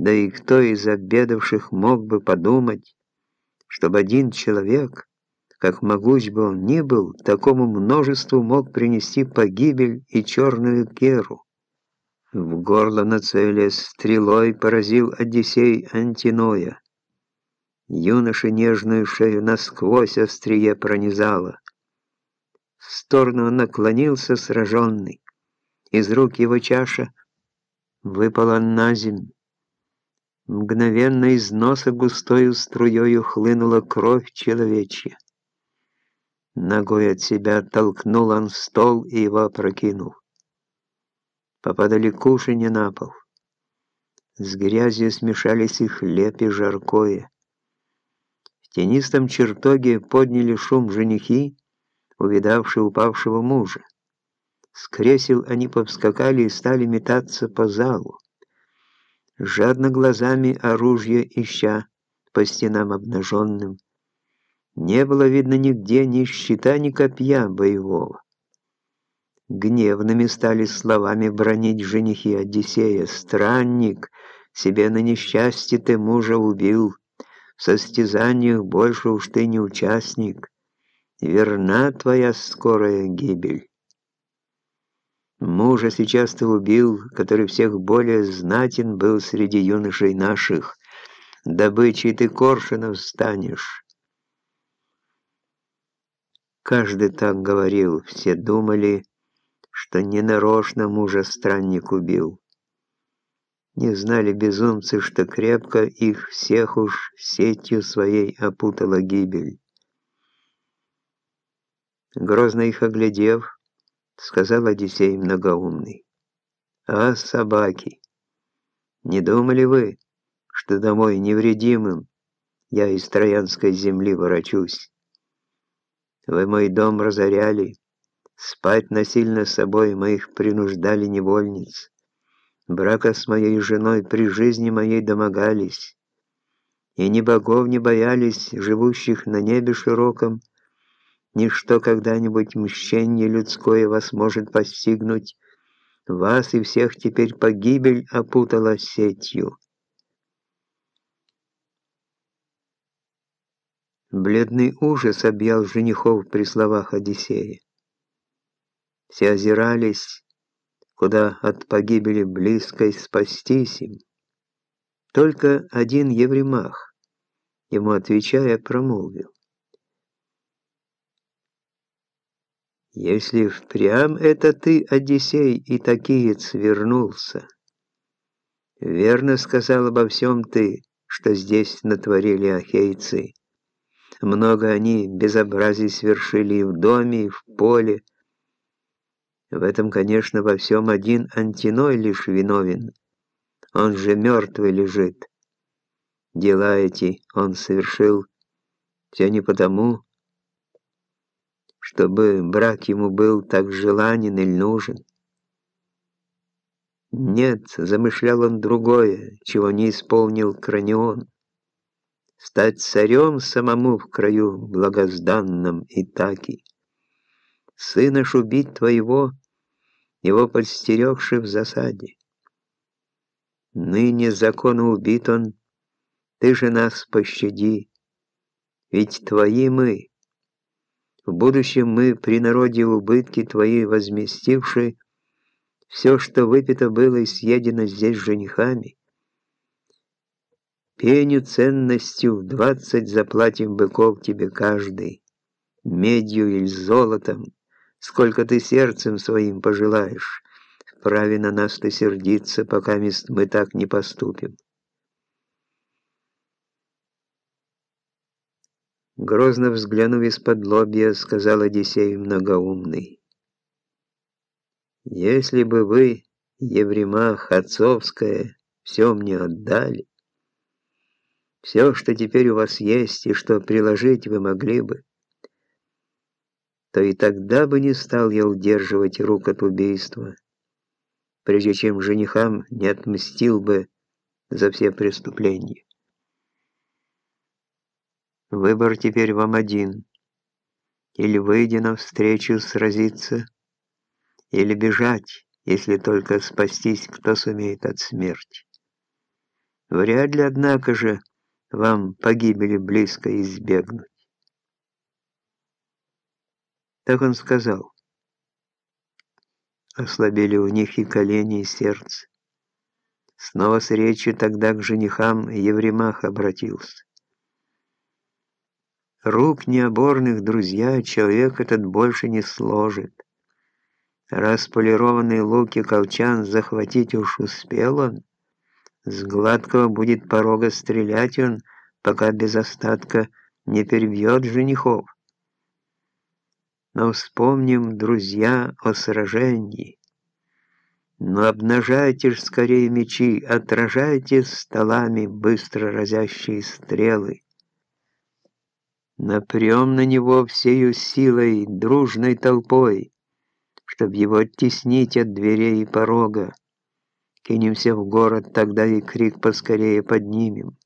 Да и кто из обедавших мог бы подумать, чтобы один человек, как могуч бы он ни был, такому множеству мог принести погибель и черную керу. В горло нацелясь стрелой поразил Одиссей Антиноя. Юноше нежную шею насквозь острие пронизало. В сторону он наклонился сраженный. Из рук его чаша выпала на земь. Мгновенно из носа густою струёю хлынула кровь человечья. Ногой от себя оттолкнул он стол и его опрокинул. Попадали кушанья на пол. С грязью смешались и хлеб, и жаркое. В тенистом чертоге подняли шум женихи, увидавшие упавшего мужа. С кресел они повскакали и стали метаться по залу жадно глазами оружие ища по стенам обнаженным. Не было видно нигде ни щита, ни копья боевого. Гневными стали словами бронить женихи Одиссея. «Странник, себе на несчастье ты мужа убил, в состязаниях больше уж ты не участник. Верна твоя скорая гибель». Мужа сейчас ты убил, который всех более знатен был среди юношей наших. Добычей ты коршунов станешь. Каждый так говорил, все думали, что ненарочно мужа странник убил. Не знали безумцы, что крепко их всех уж сетью своей опутала гибель. Грозно их оглядев, сказал Одиссей многоумный. «А, собаки, не думали вы, что домой невредимым я из троянской земли ворочусь? Вы мой дом разоряли, спать насильно с собой моих принуждали невольниц, брака с моей женой при жизни моей домогались, и ни богов не боялись, живущих на небе широком, Ничто когда-нибудь мщение людское вас может постигнуть. Вас и всех теперь погибель опутала сетью. Бледный ужас объял женихов при словах Одиссея. Все озирались, куда от погибели близкой спастись им. Только один Евремах, ему отвечая, промолвил. Если впрямь это ты, Одиссей, и такиец вернулся. Верно сказал обо всем ты, что здесь натворили ахейцы. Много они безобразий свершили и в доме, и в поле. В этом, конечно, во всем один Антиной лишь виновен. Он же мертвый лежит. Дела эти он совершил все не потому, чтобы брак ему был так желанен или нужен. Нет, замышлял он другое, чего не исполнил Кранион. Стать царем самому в краю благозданном Итаки. Сына ж убить твоего, его подстерегши в засаде. Ныне закону убит он, ты же нас пощади, ведь твои мы, в будущем мы при народе убытки твои возместивши, все, что выпито было и съедено здесь женихами, пеню ценностью в двадцать заплатим быков тебе каждый, медью или золотом, сколько ты сердцем своим пожелаешь, вправе на нас ты сердиться, пока мы так не поступим. Грозно взглянув из-под лобья, сказал Одиссей многоумный. «Если бы вы, Евремах, отцовская, все мне отдали, все, что теперь у вас есть и что приложить вы могли бы, то и тогда бы не стал я удерживать рук от убийства, прежде чем женихам не отмстил бы за все преступления. Выбор теперь вам один. Или выйдя навстречу сразиться, или бежать, если только спастись кто сумеет от смерти. Вряд ли, однако же, вам погибели близко избегнуть. Так он сказал. Ослабели у них и колени, и сердце. Снова с речью тогда к женихам Евремах обратился. Рук необорных, друзья, человек этот больше не сложит. Раз полированный лук и колчан захватить уж успел он, с гладкого будет порога стрелять он, пока без остатка не перебьет женихов. Но вспомним, друзья, о сражении. Но обнажайте ж скорее мечи, отражайте столами быстро разящие стрелы. Напрем на него всею силой, дружной толпой, чтоб его оттеснить от дверей и порога. Кинемся в город, тогда и крик поскорее поднимем.